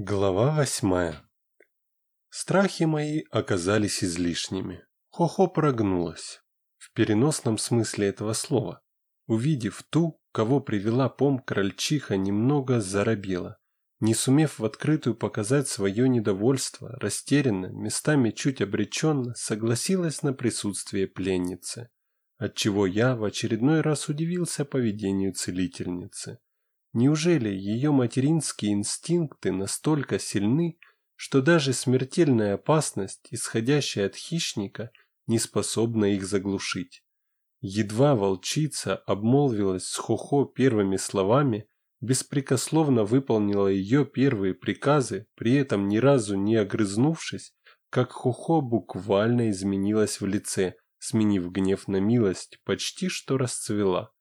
Глава восьмая Страхи мои оказались излишними. Хохо прогнулась. В переносном смысле этого слова. Увидев ту, кого привела пом крольчиха, немного заробела. Не сумев в открытую показать свое недовольство, растерянно, местами чуть обреченно, согласилась на присутствие пленницы. Отчего я в очередной раз удивился поведению целительницы. Неужели ее материнские инстинкты настолько сильны, что даже смертельная опасность, исходящая от хищника, не способна их заглушить? Едва волчица обмолвилась с Хохо первыми словами, беспрекословно выполнила ее первые приказы, при этом ни разу не огрызнувшись, как Хохо буквально изменилась в лице, сменив гнев на милость, почти что расцвела.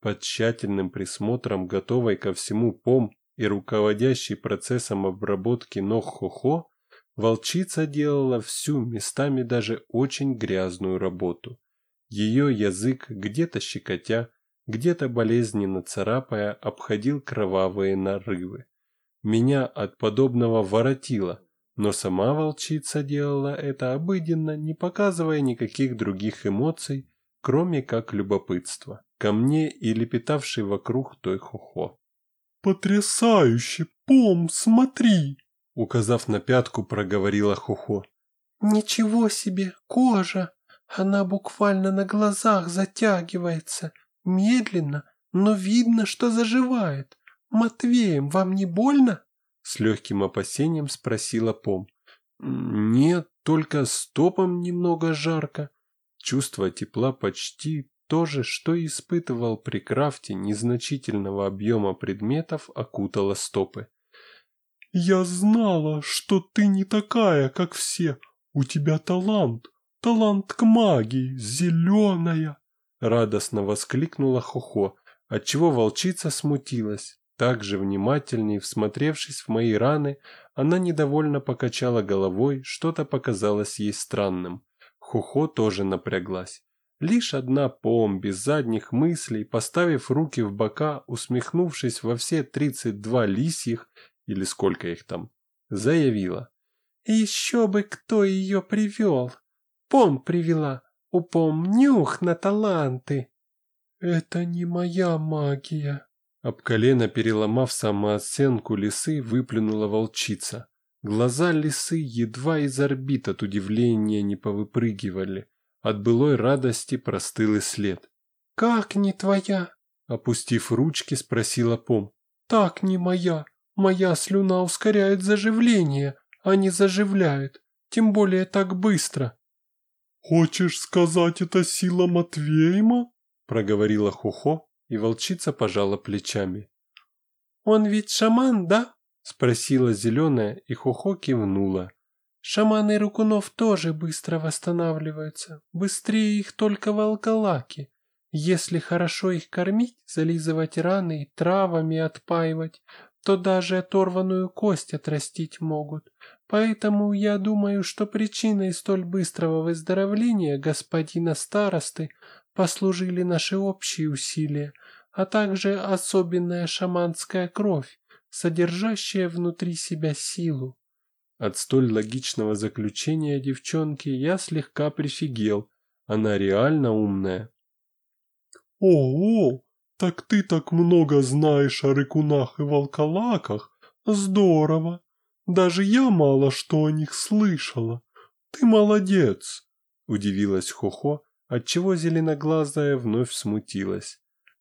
Под тщательным присмотром готовой ко всему пом и руководящей процессом обработки ног Хохо, волчица делала всю, местами даже очень грязную работу. Ее язык, где-то щекотя, где-то болезненно царапая, обходил кровавые нарывы. Меня от подобного воротило, но сама волчица делала это обыденно, не показывая никаких других эмоций, кроме как любопытства ко мне и лепетавший вокруг той хохо. «Потрясающе! Пом, смотри!» Указав на пятку, проговорила хохо. «Ничего себе! Кожа! Она буквально на глазах затягивается. Медленно, но видно, что заживает. Матвеем, вам не больно?» С легким опасением спросила Пом. «Нет, только стопом немного жарко. Чувство тепла почти то же, что и испытывал при крафте незначительного объема предметов, окутало стопы. «Я знала, что ты не такая, как все. У тебя талант, талант к магии, зеленая!» Радостно воскликнула Хохо, отчего волчица смутилась. Также внимательней всмотревшись в мои раны, она недовольно покачала головой, что-то показалось ей странным. Хохо тоже напряглась. Лишь одна пом, без задних мыслей, поставив руки в бока, усмехнувшись во все тридцать два лисьих, или сколько их там, заявила. «Еще бы кто ее привел! Пом привела! У пом нюх на таланты!» «Это не моя магия!» Об колено переломав самооценку лисы, выплюнула волчица. Глаза лисы едва из орбит от удивления не повыпрыгивали. От былой радости простыл и след. «Как не твоя?» Опустив ручки, спросила Пом. «Так не моя. Моя слюна ускоряет заживление, а не заживляет. Тем более так быстро». «Хочешь сказать, это сила Матвейма?» Проговорила Хухо, и волчица пожала плечами. «Он ведь шаман, да?» Спросила зеленая, и Хухо кивнула. Шаманы Рукунов тоже быстро восстанавливаются, быстрее их только волколаки. Если хорошо их кормить, зализывать раны и травами отпаивать, то даже оторванную кость отрастить могут. Поэтому я думаю, что причиной столь быстрого выздоровления господина старосты послужили наши общие усилия, а также особенная шаманская кровь, содержащая внутри себя силу. От столь логичного заключения девчонки я слегка прифигел. Она реально умная. «О-о, так ты так много знаешь о рыкунах и волколаках? Здорово! Даже я мало что о них слышала. Ты молодец!» Удивилась Хохо, отчего зеленоглазая вновь смутилась.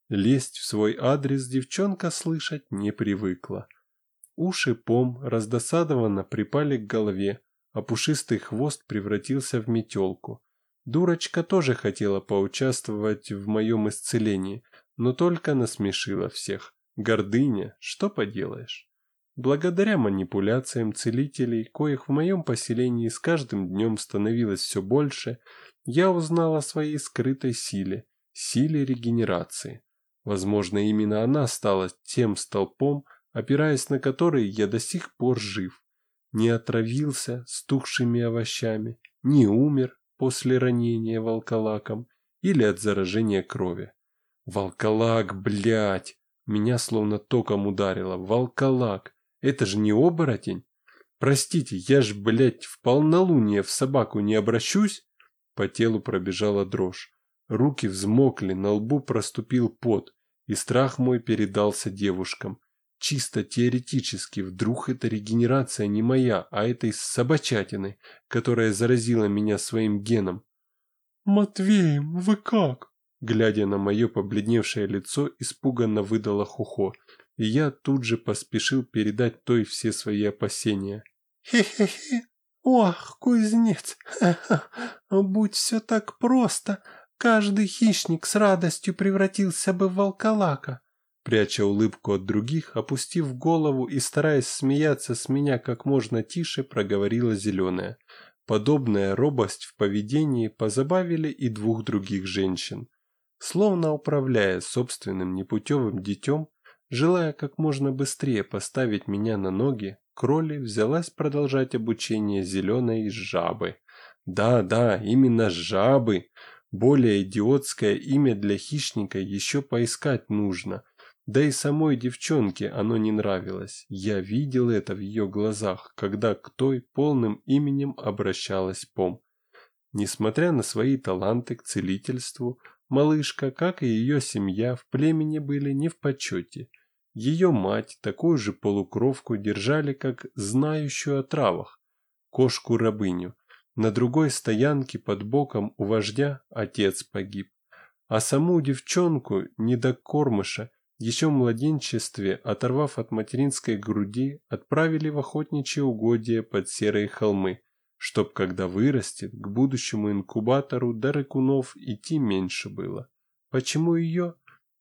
Лезть в свой адрес девчонка слышать не привыкла. Уши пом раздосадованно припали к голове, а пушистый хвост превратился в метелку. Дурочка тоже хотела поучаствовать в моем исцелении, но только насмешила всех. Гордыня, что поделаешь. Благодаря манипуляциям целителей, коих в моем поселении с каждым днем становилось все больше, я узнал о своей скрытой силе, силе регенерации. Возможно, именно она стала тем столпом, опираясь на который я до сих пор жив. Не отравился стухшими овощами, не умер после ранения волколаком или от заражения крови. Волколак, блядь! Меня словно током ударило. Волколак! Это же не оборотень. Простите, я ж, блядь, в полнолуние в собаку не обращусь? По телу пробежала дрожь. Руки взмокли, на лбу проступил пот, и страх мой передался девушкам. Чисто теоретически, вдруг это регенерация не моя, а этой собачатины, которая заразила меня своим геном. «Матвей, вы как?» Глядя на мое побледневшее лицо, испуганно выдала Хухо, и я тут же поспешил передать той все свои опасения. «Хе-хе-хе! Ох, кузнец! Ха-ха! Будь все так просто, каждый хищник с радостью превратился бы в волколака!» Пряча улыбку от других, опустив голову и стараясь смеяться с меня как можно тише, проговорила зеленая. Подобная робость в поведении позабавили и двух других женщин. Словно управляя собственным непутевым детем, желая как можно быстрее поставить меня на ноги, Кроли взялась продолжать обучение зеленой жабы. Да-да, именно жабы. Более идиотское имя для хищника еще поискать нужно. Да и самой девчонке оно не нравилось. Я видел это в ее глазах, когда к той полным именем обращалась Пом. Несмотря на свои таланты к целительству, малышка, как и ее семья, в племени были не в почете – ее мать, такую же полукровку, держали как знающую о травах, кошку-рабыню. На другой стоянке под боком у вождя отец погиб. А саму девчонку, недокормыша, еще в младенчестве, оторвав от материнской груди, отправили в охотничьи угодья под серые холмы, чтоб, когда вырастет, к будущему инкубатору до рыкунов идти меньше было. Почему ее,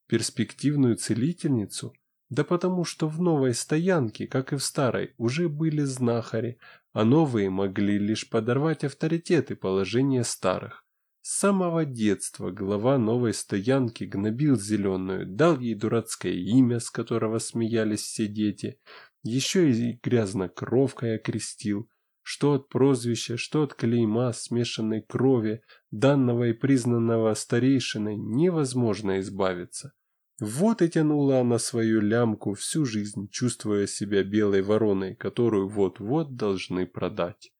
перспективную целительницу, да потому что в новой стоянке, как и в старой, уже были знахари, а новые могли лишь подорвать авторитет и положение старых. С самого детства глава новой стоянки гнобил зеленую, дал ей дурацкое имя, с которого смеялись все дети, еще и грязнокровкой окрестил, что от прозвища, что от клейма смешанной крови, данного и признанного старейшиной, невозможно избавиться. Вот и тянула она свою лямку всю жизнь, чувствуя себя белой вороной, которую вот-вот должны продать.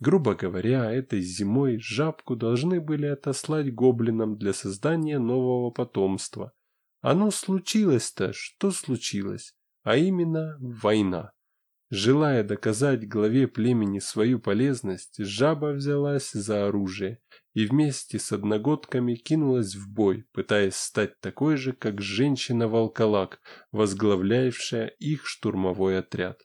Грубо говоря, этой зимой жабку должны были отослать гоблинам для создания нового потомства. Оно случилось-то, что случилось, а именно война. Желая доказать главе племени свою полезность, жаба взялась за оружие и вместе с одногодками кинулась в бой, пытаясь стать такой же, как женщина-волколак, возглавлявшая их штурмовой отряд.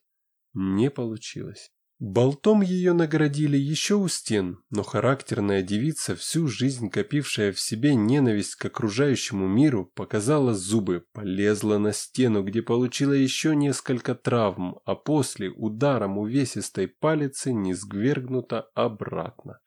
Не получилось. Болтом ее наградили еще у стен, но характерная девица, всю жизнь копившая в себе ненависть к окружающему миру, показала зубы, полезла на стену, где получила еще несколько травм, а после ударом увесистой палицы не сгвергнута обратно.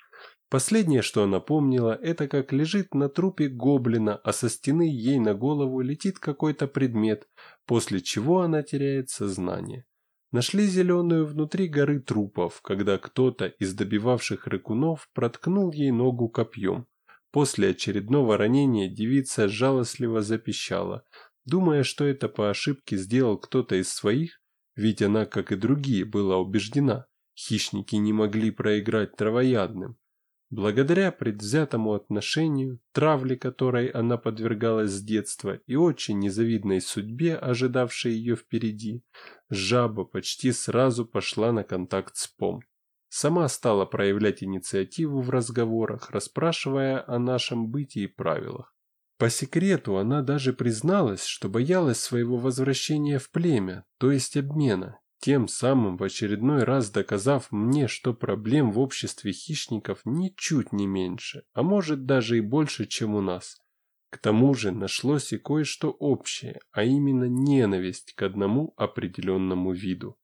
Последнее, что она помнила, это как лежит на трупе гоблина, а со стены ей на голову летит какой-то предмет, после чего она теряет сознание. Нашли зеленую внутри горы трупов, когда кто-то из добивавших рыкунов проткнул ей ногу копьем. После очередного ранения девица жалостливо запищала, думая, что это по ошибке сделал кто-то из своих, ведь она, как и другие, была убеждена, хищники не могли проиграть травоядным. Благодаря предвзятому отношению, травле которой она подвергалась с детства и очень незавидной судьбе, ожидавшей ее впереди, жаба почти сразу пошла на контакт с Пом. Сама стала проявлять инициативу в разговорах, расспрашивая о нашем бытии и правилах. По секрету она даже призналась, что боялась своего возвращения в племя, то есть обмена, тем самым в очередной раз доказав мне, что проблем в обществе хищников ничуть не меньше, а может даже и больше, чем у нас. К тому же нашлось и кое-что общее, а именно ненависть к одному определенному виду.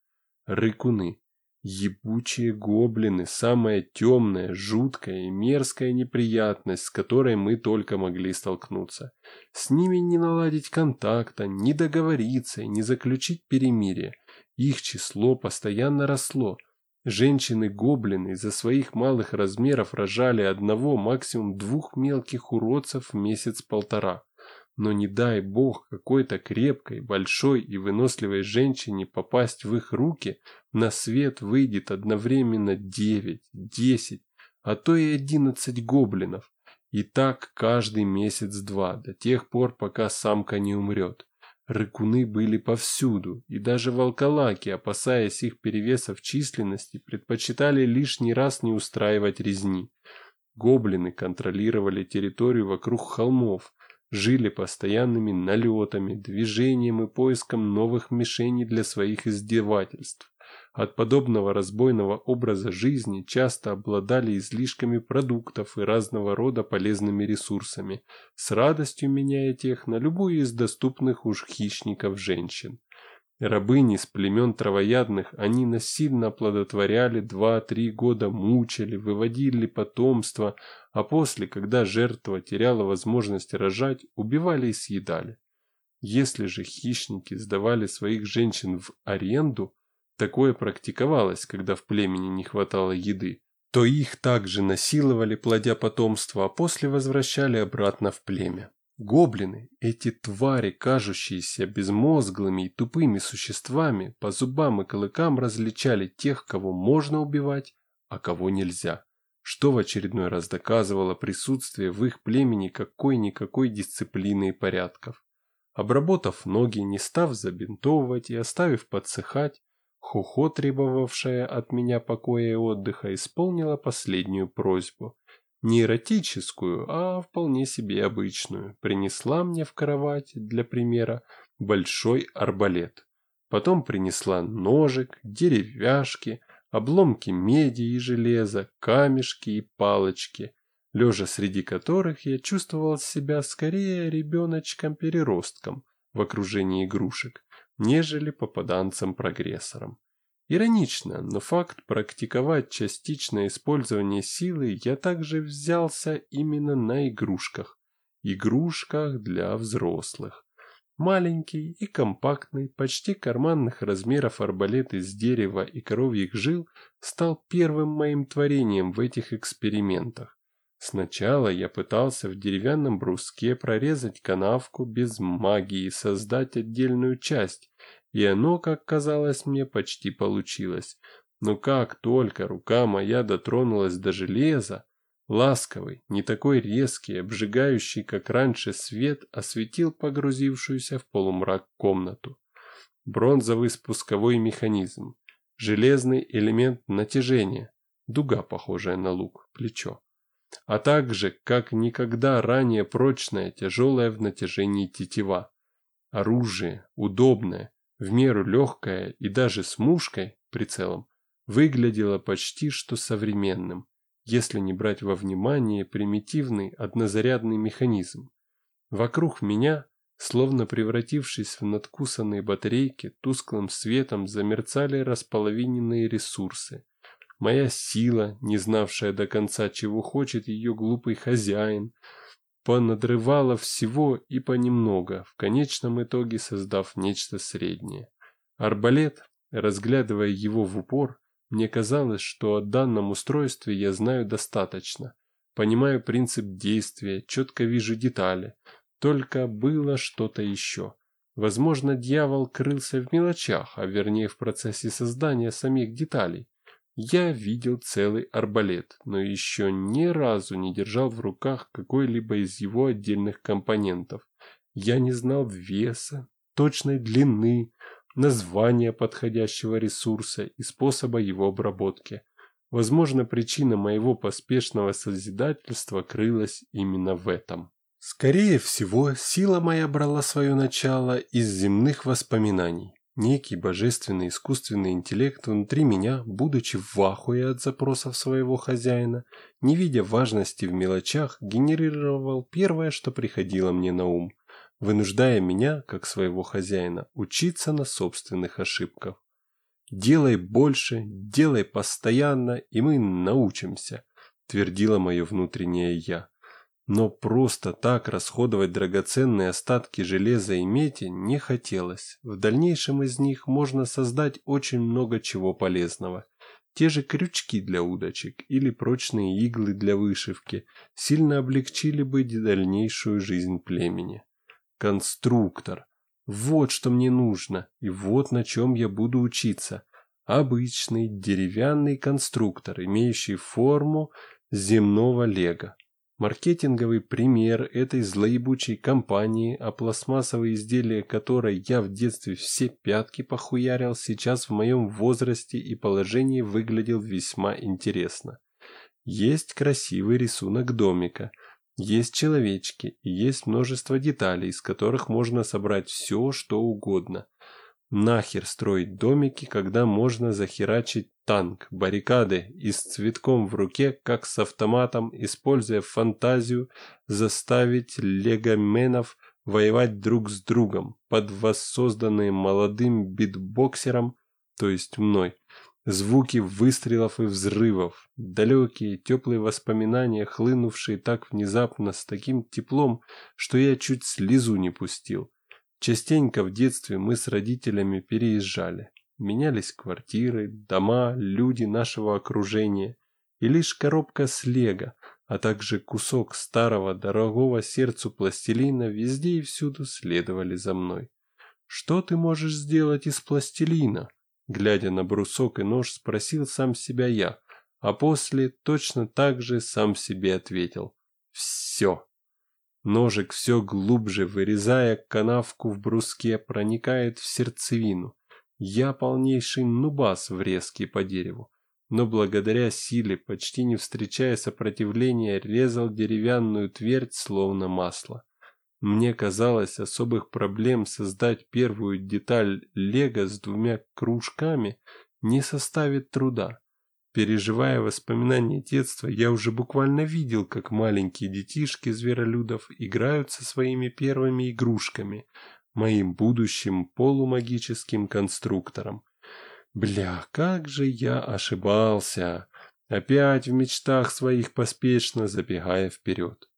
Рыкуны. Ебучие гоблины, самая темная, жуткая и мерзкая неприятность, с которой мы только могли столкнуться. С ними не наладить контакта, не договориться и не заключить перемирие – их число постоянно росло. Женщины-гоблины из-за своих малых размеров рожали одного, максимум двух мелких уродцев в месяц-полтора. Но не дай бог какой-то крепкой, большой и выносливой женщине попасть в их руки, на свет выйдет одновременно девять, десять, а то и одиннадцать гоблинов. И так каждый месяц-два, до тех пор, пока самка не умрет. Рыкуны были повсюду, и даже волколаки, опасаясь их перевеса в численности, предпочитали лишний раз не устраивать резни. Гоблины контролировали территорию вокруг холмов, жили постоянными налетами, движением и поиском новых мишеней для своих издевательств. От подобного разбойного образа жизни часто обладали излишками продуктов и разного рода полезными ресурсами, с радостью меняя тех на любую из доступных уж хищников женщин. Рабыни с племен травоядных они насильно оплодотворяли два-три года, мучили, выводили потомство, а после, когда жертва теряла возможность рожать, убивали и съедали. Если же хищники сдавали своих женщин в аренду, Такое практиковалось, когда в племени не хватало еды. То их также насиловали, плодя потомство, а после возвращали обратно в племя. Гоблины, эти твари, кажущиеся безмозглыми и тупыми существами, по зубам и клыкам различали тех, кого можно убивать, а кого нельзя, что в очередной раз доказывало присутствие в их племени какой-никакой дисциплины и порядков. Обработав ноги, не став забинтовывать и оставив подсыхать, Хухо, требовавшая от меня покоя и отдыха, исполнила последнюю просьбу. Не эротическую, а вполне себе обычную. Принесла мне в кровать, для примера, большой арбалет. Потом принесла ножик, деревяшки, обломки меди и железа, камешки и палочки, лежа среди которых я чувствовал себя скорее ребеночком-переростком в окружении игрушек нежели попаданцам-прогрессорам. Иронично, но факт практиковать частичное использование силы я также взялся именно на игрушках. Игрушках для взрослых. Маленький и компактный, почти карманных размеров арбалет из дерева и коровьих жил стал первым моим творением в этих экспериментах. Сначала я пытался в деревянном бруске прорезать канавку без магии и создать отдельную часть, и оно, как казалось мне, почти получилось. Но как только рука моя дотронулась до железа, ласковый, не такой резкий, обжигающий, как раньше свет, осветил погрузившуюся в полумрак комнату. Бронзовый спусковой механизм, железный элемент натяжения, дуга, похожая на лук, плечо а также, как никогда ранее прочная, тяжелая в натяжении тетива. Оружие, удобное, в меру легкое и даже с мушкой, прицелом, выглядело почти что современным, если не брать во внимание примитивный однозарядный механизм. Вокруг меня, словно превратившись в надкусанные батарейки, тусклым светом замерцали располовиненные ресурсы, моя сила, не знавшая до конца, чего хочет ее глупый хозяин, понадрывала всего и понемногу, в конечном итоге создав нечто среднее. Арбалет, разглядывая его в упор, мне казалось, что о данном устройстве я знаю достаточно. Понимаю принцип действия, четко вижу детали. Только было что-то еще. Возможно, дьявол крылся в мелочах, а вернее в процессе создания самих деталей. Я видел целый арбалет, но еще ни разу не держал в руках какой-либо из его отдельных компонентов. Я не знал веса, точной длины, названия подходящего ресурса и способа его обработки. Возможно, причина моего поспешного созидательства крылась именно в этом. Скорее всего, сила моя брала свое начало из земных воспоминаний. Некий божественный искусственный интеллект внутри меня, будучи в ахуе от запросов своего хозяина, не видя важности в мелочах, генерировал первое, что приходило мне на ум, вынуждая меня, как своего хозяина, учиться на собственных ошибках. «Делай больше, делай постоянно, и мы научимся», твердило мое внутреннее «я». Но просто так расходовать драгоценные остатки железа и меди не хотелось. В дальнейшем из них можно создать очень много чего полезного. Те же крючки для удочек или прочные иглы для вышивки сильно облегчили бы дальнейшую жизнь племени. Конструктор. Вот что мне нужно, и вот на чем я буду учиться. Обычный деревянный конструктор, имеющий форму земного лего. Маркетинговый пример этой злоебучей компании, о пластмассовые изделия которой я в детстве все пятки похуярил, сейчас в моем возрасте и положении выглядел весьма интересно. Есть красивый рисунок домика, есть человечки и есть множество деталей, из которых можно собрать все, что угодно. Нахер строить домики, когда можно захерачить танк, баррикады и с цветком в руке, как с автоматом, используя фантазию, заставить легоменов воевать друг с другом под воссозданные молодым битбоксером, то есть мной, Звуки выстрелов и взрывов, далекие, теплые воспоминания, хлынувшие так внезапно, с таким теплом, что я чуть слезу не пустил. Частенько в детстве мы с родителями переезжали. Менялись квартиры, дома, люди нашего окружения. И лишь коробка с лего, а также кусок старого, дорогого сердцу пластилина везде и всюду следовали за мной. Что ты можешь сделать из пластилина? Глядя на брусок и нож, спросил сам себя я, а после точно так же сам себе ответил. Все. Ножик все глубже, вырезая канавку в бруске, проникает в сердцевину. Я полнейший нубас врезки по дереву, но благодаря силе, почти не встречая сопротивления, резал деревянную твердь словно масло. Мне казалось, особых проблем создать первую деталь лего с двумя кружками не составит труда. Переживая воспоминания детства, я уже буквально видел, как маленькие детишки зверолюдов играют со своими первыми игрушками, моим будущим полумагическим конструктором. Бля, как же я ошибался! Опять в мечтах своих поспешно забегая вперед.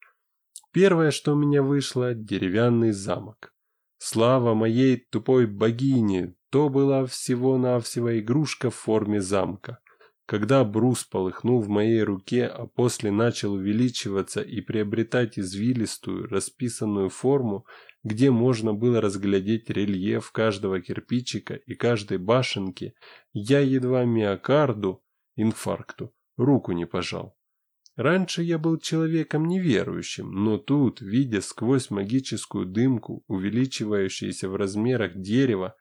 Первое, что у меня вышло – деревянный замок. Слава моей тупой богине, то была всего-навсего игрушка в форме замка. Когда брус полыхнул в моей руке, а после начал увеличиваться и приобретать извилистую, расписанную форму, где можно было разглядеть рельеф каждого кирпичика и каждой башенки, я едва миокарду, инфаркту, руку не пожал. Раньше я был человеком неверующим, но тут, видя сквозь магическую дымку, увеличивающееся в размерах дерева,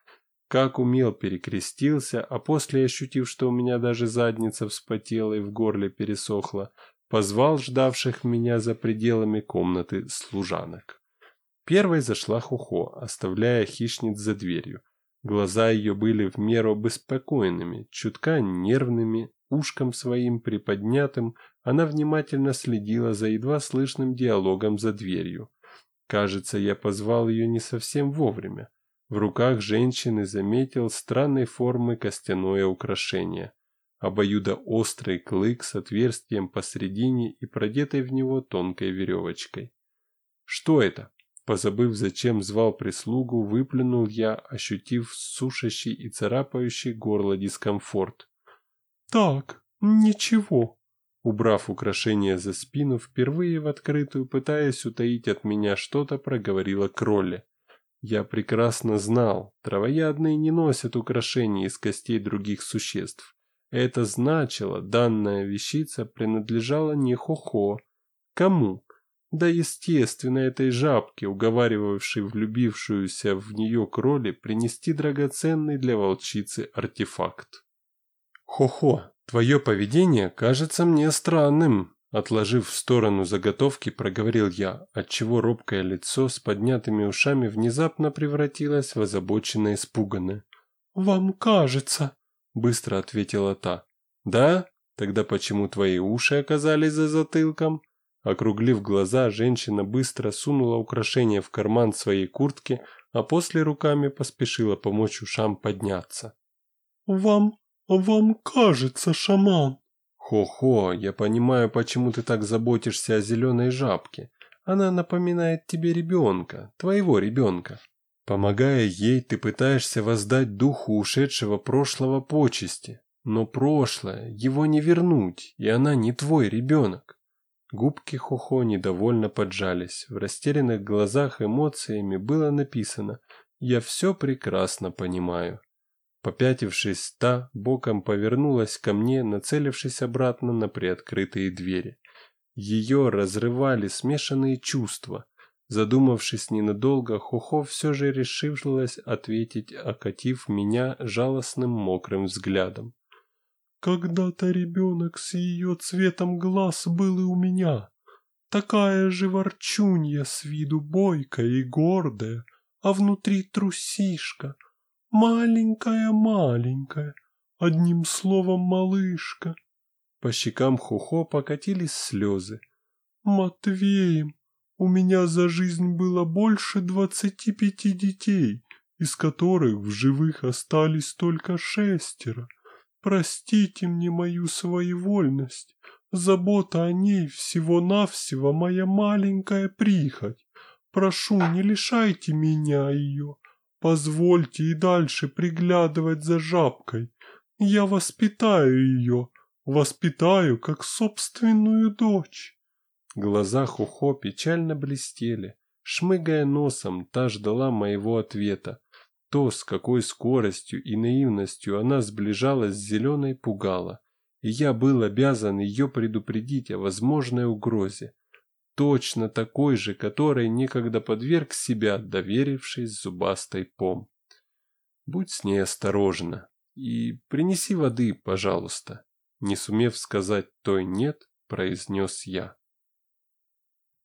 как умел перекрестился, а после ощутив, что у меня даже задница вспотела и в горле пересохла, позвал ждавших меня за пределами комнаты служанок. Первой зашла Хухо, оставляя хищниц за дверью. Глаза ее были в меру беспокойными, чутка нервными, ушком своим приподнятым, она внимательно следила за едва слышным диалогом за дверью. Кажется, я позвал ее не совсем вовремя. В руках женщины заметил странной формы костяное украшение. Обоюдоострый клык с отверстием посредине и продетой в него тонкой веревочкой. «Что это?» Позабыв, зачем звал прислугу, выплюнул я, ощутив сушащий и царапающий горло дискомфорт. «Так, ничего», Убрав украшение за спину, впервые в открытую, пытаясь утаить от меня что-то, проговорила Кролли. Я прекрасно знал, травоядные не носят украшений из костей других существ. Это значило, данная вещица принадлежала не Хохо. Кому? Да естественно этой жабке, уговаривавшей влюбившуюся в нее кроли принести драгоценный для волчицы артефакт. Хохо, «Твое поведение кажется мне странным», – отложив в сторону заготовки, проговорил я, отчего робкое лицо с поднятыми ушами внезапно превратилось в озабоченно испуганное. «Вам кажется», – быстро ответила та. «Да? Тогда почему твои уши оказались за затылком?» Округлив глаза, женщина быстро сунула украшение в карман своей куртки, а после руками поспешила помочь ушам подняться. «Вам «Вам кажется, шаман». «Хо-хо, я понимаю, почему ты так заботишься о зеленой жабке. Она напоминает тебе ребенка, твоего ребенка. Помогая ей, ты пытаешься воздать духу ушедшего прошлого почести. Но прошлое, его не вернуть, и она не твой ребенок». Губки Хохо недовольно поджались. В растерянных глазах эмоциями было написано «Я все прекрасно понимаю». Попятившись, та боком повернулась ко мне, нацелившись обратно на приоткрытые двери. Ее разрывали смешанные чувства. Задумавшись ненадолго, Хохо все же решилась ответить, окатив меня жалостным мокрым взглядом. Когда-то ребенок с ее цветом глаз был и у меня. Такая же ворчунья с виду бойкая и гордая, а внутри трусишка. Маленькая-маленькая, одним словом малышка. По щекам Хухо покатились слезы. Матвеем, у меня за жизнь было больше двадцати пяти детей, из которых в живых остались только шестеро. Простите мне мою своевольность. Забота о ней всего-навсего моя маленькая прихоть. Прошу, не лишайте меня ее. Позвольте и дальше приглядывать за жабкой. Я воспитаю ее, воспитаю как собственную дочь. Глаза Хухо печально блестели. Шмыгая носом, та ждала моего ответа. То, с какой скоростью и наивностью она сближалась с зеленой, пугало, и я был обязан ее предупредить о возможной угрозе, точно такой же, которой некогда подверг себя, доверившись зубастой пом. Будь с ней осторожна и принеси воды, пожалуйста. Не сумев сказать той «нет», произнес я.